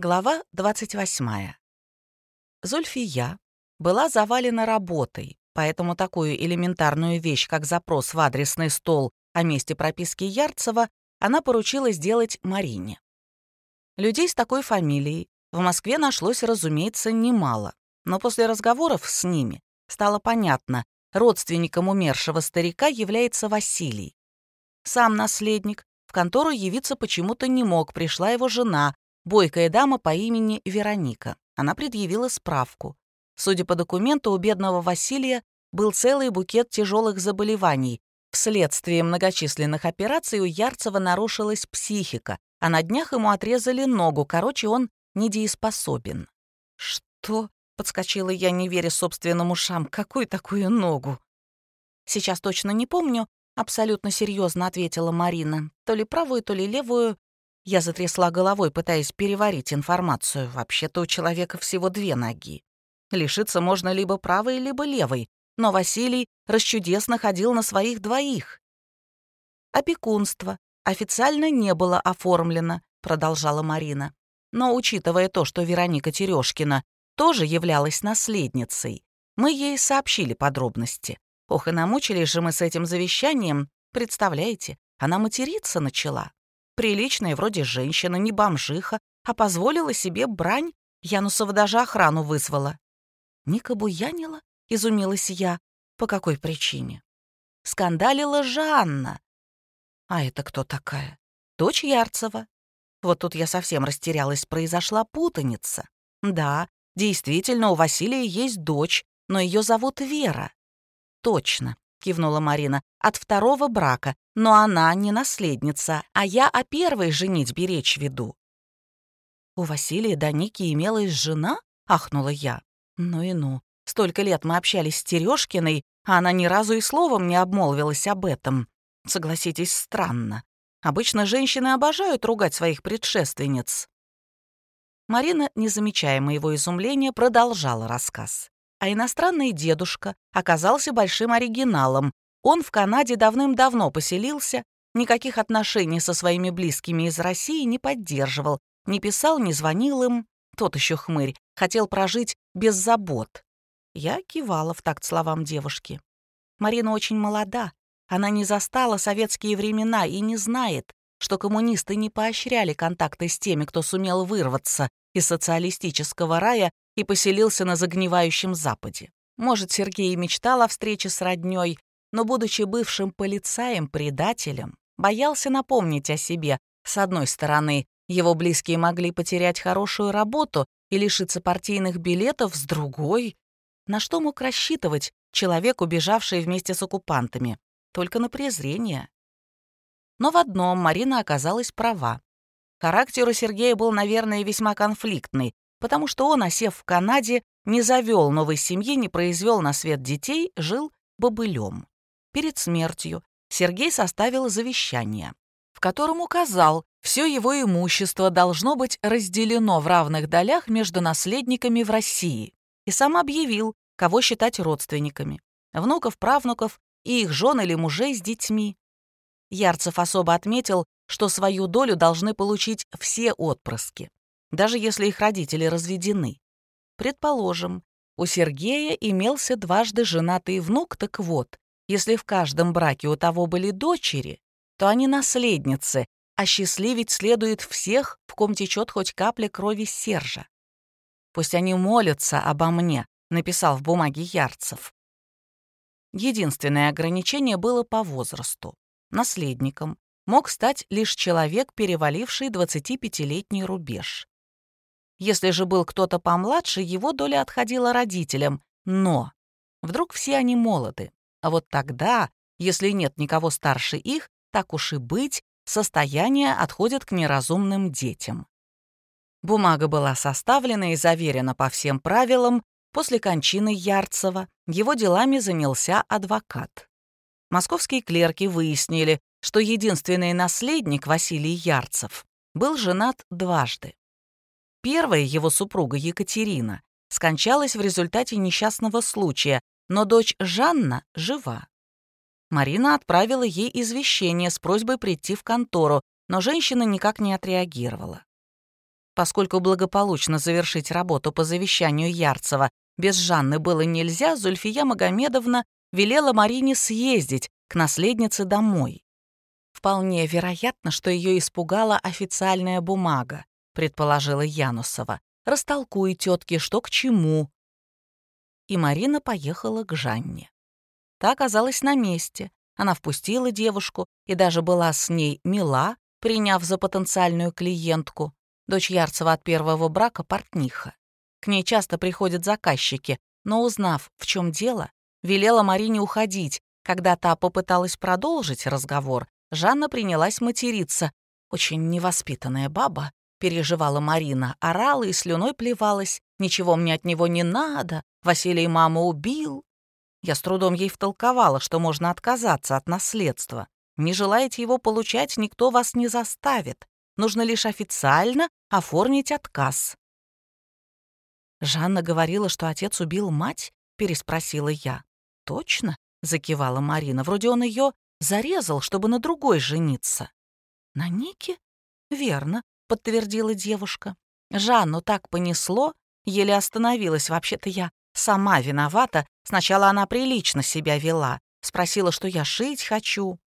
Глава 28. Зульфия была завалена работой, поэтому такую элементарную вещь, как запрос в адресный стол о месте прописки Ярцева, она поручила сделать Марине. Людей с такой фамилией в Москве нашлось, разумеется, немало, но после разговоров с ними стало понятно, родственником умершего старика является Василий. Сам наследник в контору явиться почему-то не мог, пришла его жена, бойкая дама по имени Вероника. Она предъявила справку. Судя по документу, у бедного Василия был целый букет тяжелых заболеваний. Вследствие многочисленных операций у Ярцева нарушилась психика, а на днях ему отрезали ногу, короче, он недееспособен. «Что?» — подскочила я, не веря собственным ушам. «Какую такую ногу?» «Сейчас точно не помню», — абсолютно серьезно ответила Марина. «То ли правую, то ли левую. Я затрясла головой, пытаясь переварить информацию. Вообще-то у человека всего две ноги. Лишиться можно либо правой, либо левой, но Василий расчудесно ходил на своих двоих. «Опекунство официально не было оформлено», — продолжала Марина. «Но учитывая то, что Вероника Терешкина тоже являлась наследницей, мы ей сообщили подробности. Ох, и намучились же мы с этим завещанием. Представляете, она материться начала. Приличная вроде женщина, не бомжиха, а позволила себе брань. Янусова даже охрану вызвала. Ника буянила, изумилась я. По какой причине? Скандалила Жанна. А это кто такая? Дочь Ярцева. Вот тут я совсем растерялась, произошла путаница. Да, действительно, у Василия есть дочь, но ее зовут Вера. Точно, — кивнула Марина, — «от второго брака, но она не наследница, а я о первой женитьбе речь веду». «У Василия до Ники имелась жена?» — ахнула я. «Ну и ну, столько лет мы общались с Терешкиной, а она ни разу и словом не обмолвилась об этом. Согласитесь, странно. Обычно женщины обожают ругать своих предшественниц». Марина, не замечая моего изумления, продолжала рассказ а иностранный дедушка оказался большим оригиналом. Он в Канаде давным-давно поселился, никаких отношений со своими близкими из России не поддерживал, не писал, не звонил им. Тот еще хмырь, хотел прожить без забот. Я кивала в такт словам девушки. Марина очень молода. Она не застала советские времена и не знает, что коммунисты не поощряли контакты с теми, кто сумел вырваться из социалистического рая и поселился на загнивающем Западе. Может, Сергей и мечтал о встрече с роднёй, но, будучи бывшим полицаем-предателем, боялся напомнить о себе. С одной стороны, его близкие могли потерять хорошую работу и лишиться партийных билетов, с другой... На что мог рассчитывать человек, убежавший вместе с оккупантами? Только на презрение. Но в одном Марина оказалась права. Характер у Сергея был, наверное, весьма конфликтный, потому что он, осев в Канаде, не завел новой семьи, не произвел на свет детей, жил бобылем. Перед смертью Сергей составил завещание, в котором указал, все его имущество должно быть разделено в равных долях между наследниками в России, и сам объявил, кого считать родственниками, внуков, правнуков и их жен или мужей с детьми. Ярцев особо отметил, что свою долю должны получить все отпрыски даже если их родители разведены. Предположим, у Сергея имелся дважды женатый внук, так вот, если в каждом браке у того были дочери, то они наследницы, а счастливить следует всех, в ком течет хоть капля крови Сержа. «Пусть они молятся обо мне», — написал в бумаге Ярцев. Единственное ограничение было по возрасту. Наследником мог стать лишь человек, переваливший 25-летний рубеж. Если же был кто-то помладше, его доля отходила родителям. Но вдруг все они молоды. А вот тогда, если нет никого старше их, так уж и быть, состояние отходит к неразумным детям. Бумага была составлена и заверена по всем правилам. После кончины Ярцева его делами занялся адвокат. Московские клерки выяснили, что единственный наследник Василий Ярцев был женат дважды. Первая его супруга Екатерина скончалась в результате несчастного случая, но дочь Жанна жива. Марина отправила ей извещение с просьбой прийти в контору, но женщина никак не отреагировала. Поскольку благополучно завершить работу по завещанию Ярцева без Жанны было нельзя, Зульфия Магомедовна велела Марине съездить к наследнице домой. Вполне вероятно, что ее испугала официальная бумага, предположила Янусова. Растолкуй тетке, что к чему. И Марина поехала к Жанне. Та оказалась на месте. Она впустила девушку и даже была с ней мила, приняв за потенциальную клиентку. Дочь Ярцева от первого брака — портниха. К ней часто приходят заказчики, но, узнав, в чем дело, велела Марине уходить. Когда та попыталась продолжить разговор, Жанна принялась материться. «Очень невоспитанная баба», — переживала Марина, орала и слюной плевалась. «Ничего мне от него не надо, Василий маму убил». Я с трудом ей втолковала, что можно отказаться от наследства. Не желаете его получать, никто вас не заставит. Нужно лишь официально оформить отказ. «Жанна говорила, что отец убил мать?» — переспросила я. «Точно?» — закивала Марина. «Вроде он ее зарезал, чтобы на другой жениться». «На Нике?» «Верно», — подтвердила девушка. «Жанну так понесло, еле остановилась. Вообще-то я сама виновата. Сначала она прилично себя вела. Спросила, что я шить хочу.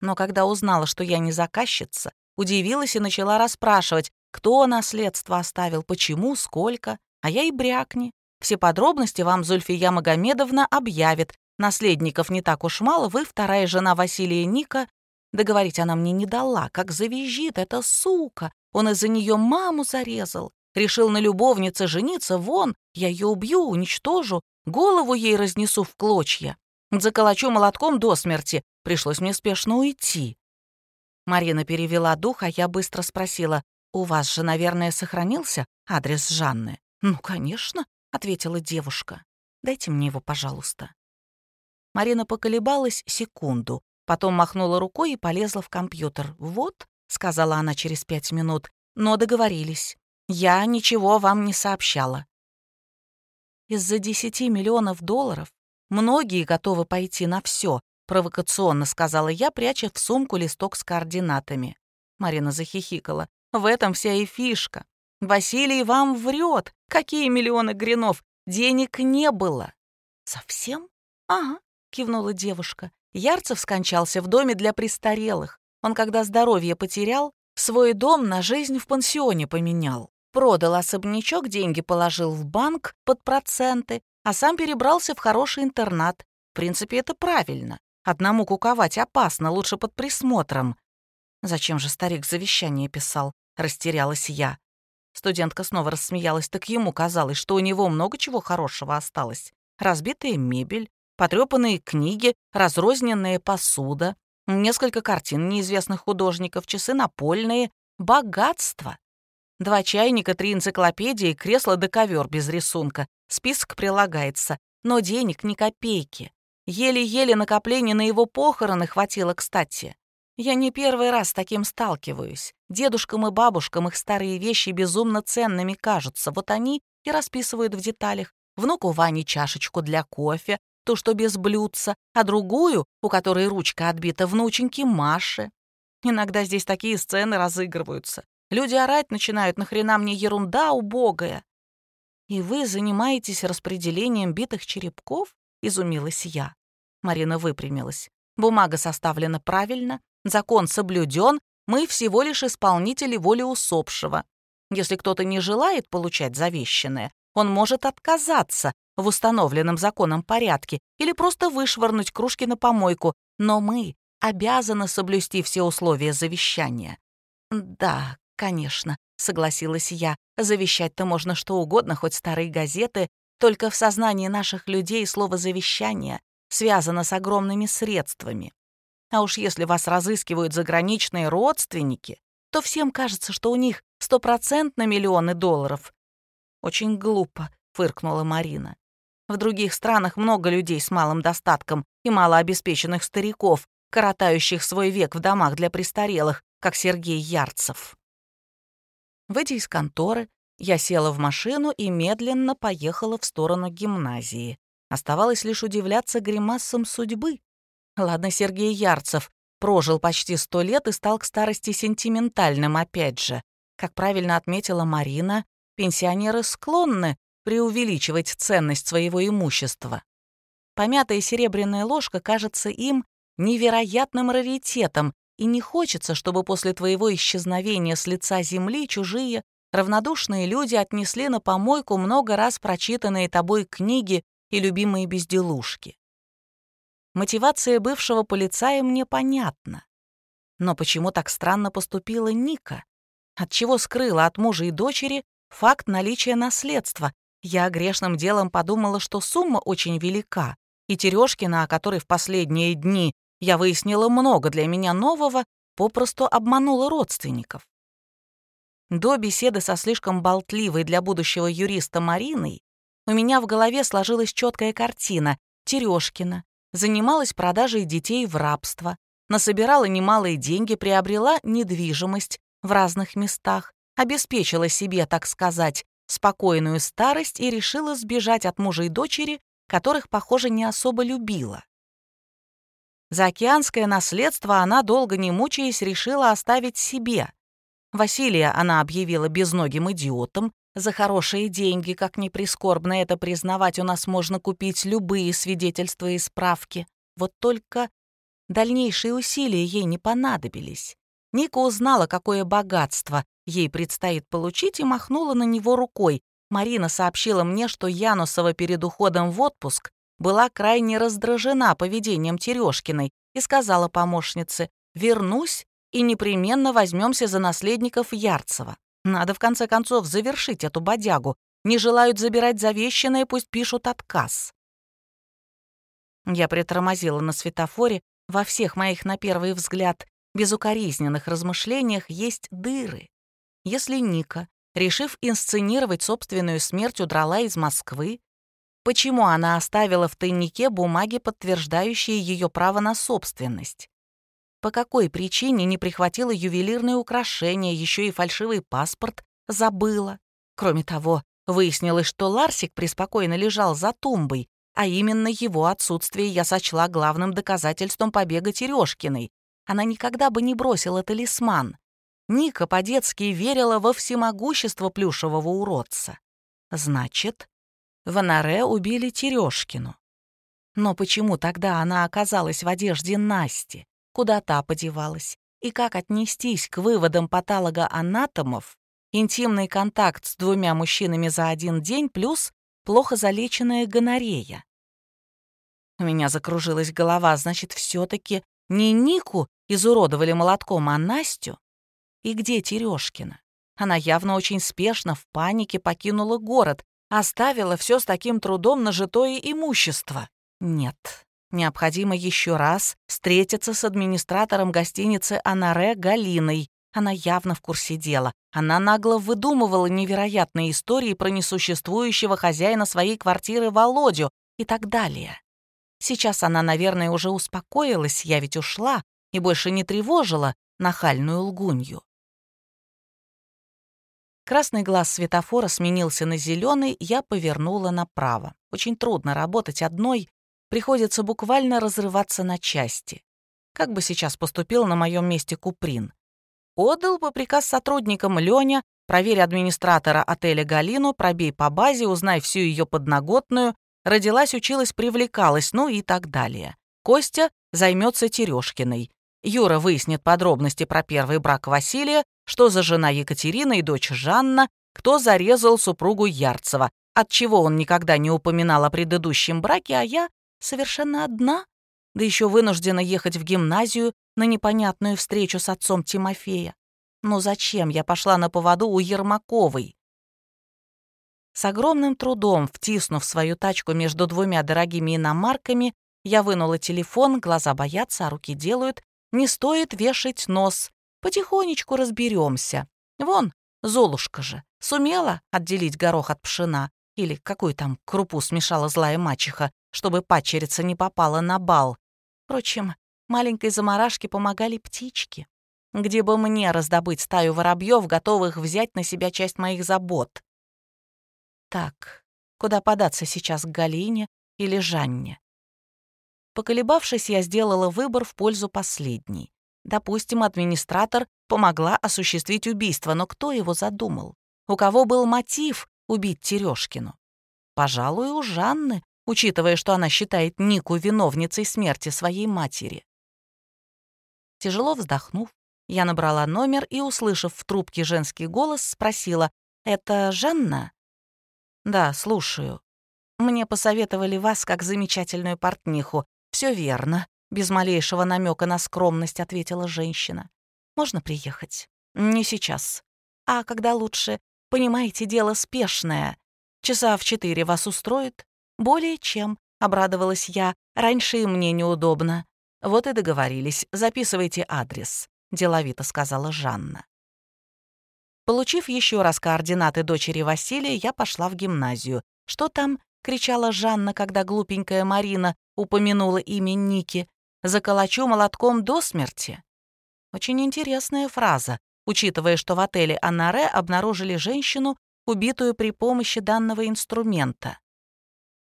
Но когда узнала, что я не заказчица, удивилась и начала расспрашивать, кто наследство оставил, почему, сколько. А я и брякни. Все подробности вам Зульфия Магомедовна объявит. Наследников не так уж мало, вы вторая жена Василия Ника. Договорить она мне не дала, как завизжит эта сука. Он из-за нее маму зарезал. Решил на любовнице жениться, вон, я ее убью, уничтожу, голову ей разнесу в клочья. Заколочу молотком до смерти. Пришлось мне спешно уйти. Марина перевела дух, а я быстро спросила, «У вас же, наверное, сохранился адрес Жанны?» «Ну, конечно», — ответила девушка. «Дайте мне его, пожалуйста». Марина поколебалась секунду, потом махнула рукой и полезла в компьютер. «Вот», — сказала она через пять минут, — «но договорились. Я ничего вам не сообщала». Из-за десяти миллионов долларов многие готовы пойти на все, провокационно сказала я, пряча в сумку листок с координатами. Марина захихикала. В этом вся и фишка. Василий вам врет. Какие миллионы гринов? Денег не было. Совсем? Ага, кивнула девушка. Ярцев скончался в доме для престарелых. Он, когда здоровье потерял, свой дом на жизнь в пансионе поменял. Продал особнячок, деньги положил в банк под проценты, а сам перебрался в хороший интернат. В принципе, это правильно. Одному куковать опасно, лучше под присмотром. Зачем же старик завещание писал? Растерялась я. Студентка снова рассмеялась, так ему казалось, что у него много чего хорошего осталось. Разбитая мебель, потрепанные книги, разрозненная посуда, несколько картин неизвестных художников, часы напольные, богатство. Два чайника, три энциклопедии, кресло да ковер без рисунка. Список прилагается, но денег ни копейки. Еле-еле накопления на его похороны хватило кстати. Я не первый раз с таким сталкиваюсь. Дедушкам и бабушкам их старые вещи безумно ценными кажутся. Вот они и расписывают в деталях. Внуку Ване чашечку для кофе, ту, что без блюдца, а другую, у которой ручка отбита, внученьки Маши. Иногда здесь такие сцены разыгрываются. Люди орать начинают, нахрена мне ерунда убогая. «И вы занимаетесь распределением битых черепков?» — изумилась я. Марина выпрямилась. «Бумага составлена правильно, Закон соблюден, мы всего лишь исполнители воли усопшего. Если кто-то не желает получать завещанное, он может отказаться в установленном законом порядке или просто вышвырнуть кружки на помойку, но мы обязаны соблюсти все условия завещания. «Да, конечно», — согласилась я, «завещать-то можно что угодно, хоть старые газеты, только в сознании наших людей слово «завещание» связано с огромными средствами. А уж если вас разыскивают заграничные родственники, то всем кажется, что у них стопроцентно миллионы долларов. Очень глупо, фыркнула Марина. В других странах много людей с малым достатком и малообеспеченных стариков, коротающих свой век в домах для престарелых, как Сергей Ярцев. Выйдя из конторы, я села в машину и медленно поехала в сторону гимназии. Оставалось лишь удивляться гримасам судьбы, Ладно, Сергей Ярцев прожил почти сто лет и стал к старости сентиментальным опять же. Как правильно отметила Марина, пенсионеры склонны преувеличивать ценность своего имущества. Помятая серебряная ложка кажется им невероятным раритетом, и не хочется, чтобы после твоего исчезновения с лица земли чужие, равнодушные люди отнесли на помойку много раз прочитанные тобой книги и любимые безделушки. Мотивация бывшего полицая мне понятна. Но почему так странно поступила Ника? Отчего скрыла от мужа и дочери факт наличия наследства? Я грешным делом подумала, что сумма очень велика, и Терешкина, о которой в последние дни я выяснила много для меня нового, попросту обманула родственников. До беседы со слишком болтливой для будущего юриста Мариной у меня в голове сложилась четкая картина. Терешкина занималась продажей детей в рабство, насобирала немалые деньги, приобрела недвижимость в разных местах, обеспечила себе, так сказать, спокойную старость и решила сбежать от мужа и дочери, которых, похоже, не особо любила. Заокеанское наследство она, долго не мучаясь, решила оставить себе. Василия она объявила безногим идиотом. За хорошие деньги, как ни прискорбно это признавать, у нас можно купить любые свидетельства и справки. Вот только дальнейшие усилия ей не понадобились. Ника узнала, какое богатство ей предстоит получить, и махнула на него рукой. Марина сообщила мне, что Янусова перед уходом в отпуск была крайне раздражена поведением Терешкиной и сказала помощнице «Вернусь и непременно возьмемся за наследников Ярцева. Надо в конце концов завершить эту бодягу. Не желают забирать завещанное, пусть пишут отказ». Я притормозила на светофоре. Во всех моих, на первый взгляд, безукоризненных размышлениях есть дыры. Если Ника, решив инсценировать собственную смерть, удрала из Москвы, Почему она оставила в тайнике бумаги, подтверждающие ее право на собственность? По какой причине не прихватила ювелирные украшения, еще и фальшивый паспорт забыла? Кроме того, выяснилось, что Ларсик преспокойно лежал за тумбой, а именно его отсутствие я сочла главным доказательством побега Терешкиной. Она никогда бы не бросила талисман. Ника по-детски верила во всемогущество плюшевого уродца. Значит, в Анаре убили Терешкину. Но почему тогда она оказалась в одежде Насти? Куда та подевалась? И как отнестись к выводам патолога-анатомов? Интимный контакт с двумя мужчинами за один день плюс плохо залеченная гонорея. У меня закружилась голова, значит, все таки не Нику изуродовали молотком, а Настю? И где Терешкина? Она явно очень спешно, в панике покинула город, Оставила все с таким трудом нажитое имущество. Нет, необходимо еще раз встретиться с администратором гостиницы «Анаре» Галиной. Она явно в курсе дела. Она нагло выдумывала невероятные истории про несуществующего хозяина своей квартиры Володю и так далее. Сейчас она, наверное, уже успокоилась, я ведь ушла и больше не тревожила нахальную лгунью. Красный глаз светофора сменился на зеленый, я повернула направо. Очень трудно работать одной, приходится буквально разрываться на части. Как бы сейчас поступил на моем месте Куприн? Отдал бы приказ сотрудникам Лёня, проверь администратора отеля Галину, пробей по базе, узнай всю ее подноготную, родилась, училась, привлекалась, ну и так далее. Костя займется Терешкиной. Юра выяснит подробности про первый брак Василия, что за жена Екатерина и дочь Жанна, кто зарезал супругу Ярцева, отчего он никогда не упоминал о предыдущем браке, а я совершенно одна, да еще вынуждена ехать в гимназию на непонятную встречу с отцом Тимофея. Но зачем я пошла на поводу у Ермаковой? С огромным трудом, втиснув свою тачку между двумя дорогими иномарками, я вынула телефон, глаза боятся, а руки делают. Не стоит вешать нос. Потихонечку разберемся. Вон, Золушка же сумела отделить горох от пшена. Или какую там крупу смешала злая мачеха, чтобы падчерица не попала на бал. Впрочем, маленькой заморашке помогали птички. Где бы мне раздобыть стаю воробьев, готовых взять на себя часть моих забот? Так, куда податься сейчас к Галине или Жанне? Поколебавшись, я сделала выбор в пользу последней. Допустим, администратор помогла осуществить убийство, но кто его задумал? У кого был мотив убить Терешкину? Пожалуй, у Жанны, учитывая, что она считает Нику виновницей смерти своей матери. Тяжело вздохнув, я набрала номер и, услышав в трубке женский голос, спросила, «Это Жанна?» «Да, слушаю. Мне посоветовали вас как замечательную портниху. Все верно», — без малейшего намека на скромность ответила женщина. «Можно приехать?» «Не сейчас. А когда лучше? Понимаете, дело спешное. Часа в четыре вас устроит?» «Более чем», — обрадовалась я. «Раньше и мне неудобно». «Вот и договорились. Записывайте адрес», — деловито сказала Жанна. Получив еще раз координаты дочери Василия, я пошла в гимназию. «Что там?» — кричала Жанна, когда глупенькая Марина упомянула имя Ники. «Заколочу молотком до смерти». Очень интересная фраза, учитывая, что в отеле Анаре обнаружили женщину, убитую при помощи данного инструмента.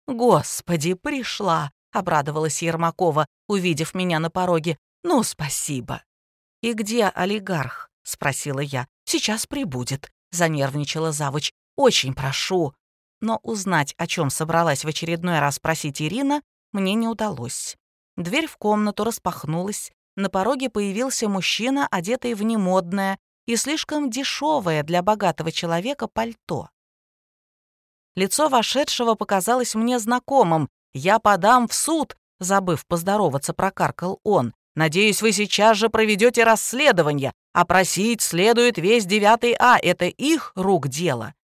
«Господи, пришла!» — обрадовалась Ермакова, увидев меня на пороге. «Ну, спасибо!» «И где олигарх?» — спросила я. «Сейчас прибудет», — занервничала завуч. «Очень прошу». Но узнать, о чем собралась в очередной раз спросить Ирина, мне не удалось. Дверь в комнату распахнулась. На пороге появился мужчина, одетый в немодное и слишком дешевое для богатого человека пальто. Лицо вошедшего показалось мне знакомым. «Я подам в суд», — забыв поздороваться, прокаркал он. «Надеюсь, вы сейчас же проведете расследование. Опросить следует весь девятый А. Это их рук дело».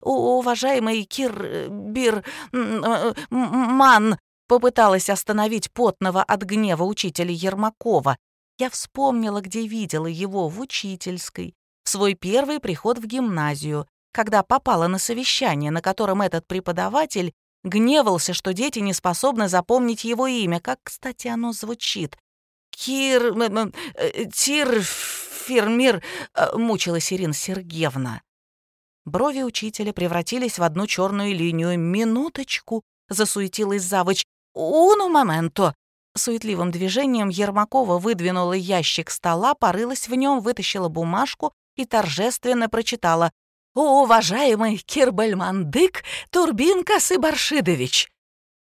«Уважаемый Кир... Э, Бир... Э, Ман...» попыталась остановить потного от гнева учителя Ермакова. Я вспомнила, где видела его в учительской, в свой первый приход в гимназию когда попала на совещание, на котором этот преподаватель гневался, что дети не способны запомнить его имя. Как, кстати, оно звучит? «Кир... Э, Тир... Фермир...» э, — мучилась Ирина Сергеевна. Брови учителя превратились в одну черную линию. «Минуточку!» — засуетилась завуч. «Уну моменто!» Суетливым движением Ермакова выдвинула ящик стола, порылась в нем, вытащила бумажку и торжественно прочитала уважаемый Кирбальмандык Турбинкас и Баршидович!»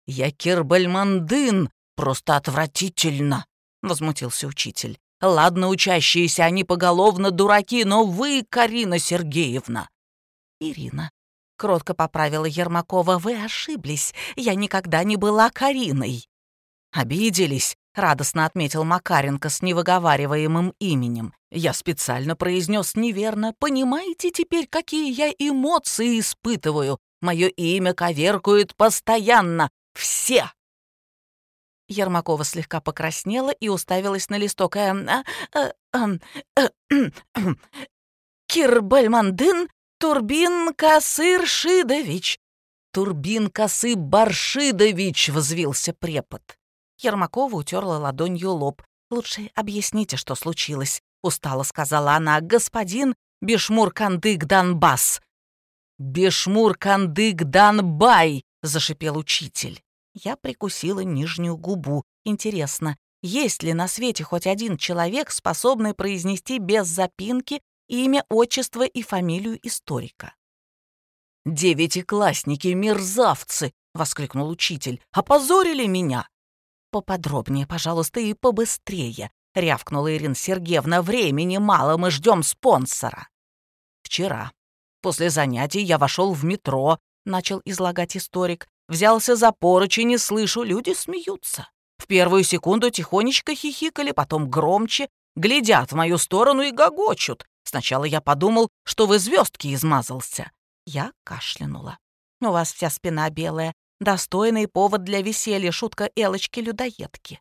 «Я Кирбальмандын, просто отвратительно!» — возмутился учитель. «Ладно, учащиеся, они поголовно дураки, но вы, Карина Сергеевна!» «Ирина», — кротко поправила Ермакова, — «вы ошиблись. Я никогда не была Кариной». «Обиделись?» — радостно отметил Макаренко с невыговариваемым именем. «Я специально произнес неверно. Понимаете теперь, какие я эмоции испытываю? Мое имя коверкует постоянно. Все!» Ермакова слегка покраснела и уставилась на листок. «Э, э, э, э, Кирбальмандын Турбин Касыр Шидович!» «Турбин Касы Баршидович!» — взвился препод. Ермакова утерла ладонью лоб. «Лучше объясните, что случилось», — устало сказала она. «Господин Бешмур-Кандык Донбасс». «Бешмур-Кандык Донбай!» — зашипел учитель. Я прикусила нижнюю губу. Интересно, есть ли на свете хоть один человек, способный произнести без запинки имя, отчество и фамилию историка? «Девятиклассники-мерзавцы!» — воскликнул учитель. «Опозорили меня!» «Поподробнее, пожалуйста, и побыстрее», — рявкнула Ирина Сергеевна. «Времени мало, мы ждем спонсора». «Вчера, после занятий, я вошел в метро», — начал излагать историк. «Взялся за поручень и слышу, люди смеются. В первую секунду тихонечко хихикали, потом громче, глядят в мою сторону и гогочут. Сначала я подумал, что вы звездки измазался». Я кашлянула. «У вас вся спина белая. Достойный повод для веселья, шутка Элочки-людоедки.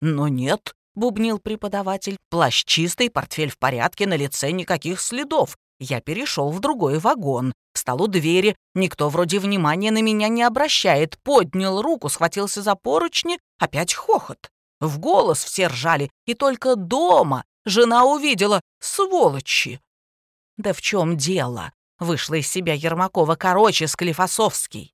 «Но нет», — бубнил преподаватель, — «плащ чистый, портфель в порядке, на лице никаких следов. Я перешел в другой вагон, встал у двери, никто вроде внимания на меня не обращает, поднял руку, схватился за поручни, опять хохот. В голос все ржали, и только дома жена увидела «сволочи». «Да в чем дело?» — вышла из себя Ермакова, короче, Склифосовский.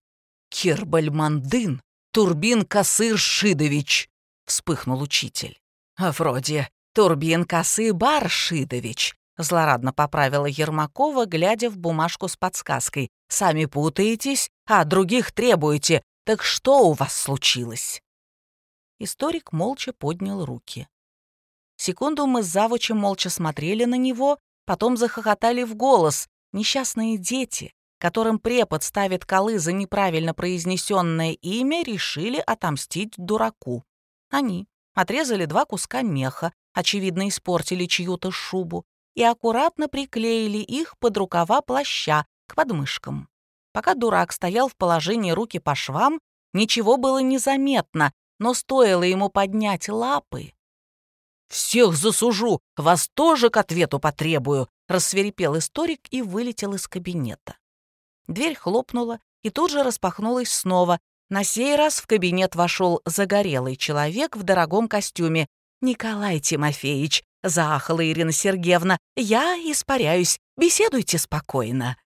«Кирбальмандын, Турбин Касыр Шидович!» — вспыхнул учитель. «А вроде Турбин Косы Баршидович», — злорадно поправила Ермакова, глядя в бумажку с подсказкой. «Сами путаетесь, а других требуете. Так что у вас случилось?» Историк молча поднял руки. Секунду мы с завучем молча смотрели на него, потом захохотали в голос. Несчастные дети, которым препод ставит колы за неправильно произнесенное имя, решили отомстить дураку. Они отрезали два куска меха, очевидно, испортили чью-то шубу, и аккуратно приклеили их под рукава плаща к подмышкам. Пока дурак стоял в положении руки по швам, ничего было незаметно, но стоило ему поднять лапы. «Всех засужу, вас тоже к ответу потребую», — рассверепел историк и вылетел из кабинета. Дверь хлопнула и тут же распахнулась снова. На сей раз в кабинет вошел загорелый человек в дорогом костюме. «Николай Тимофеевич», — заахала Ирина Сергеевна, — «я испаряюсь, беседуйте спокойно».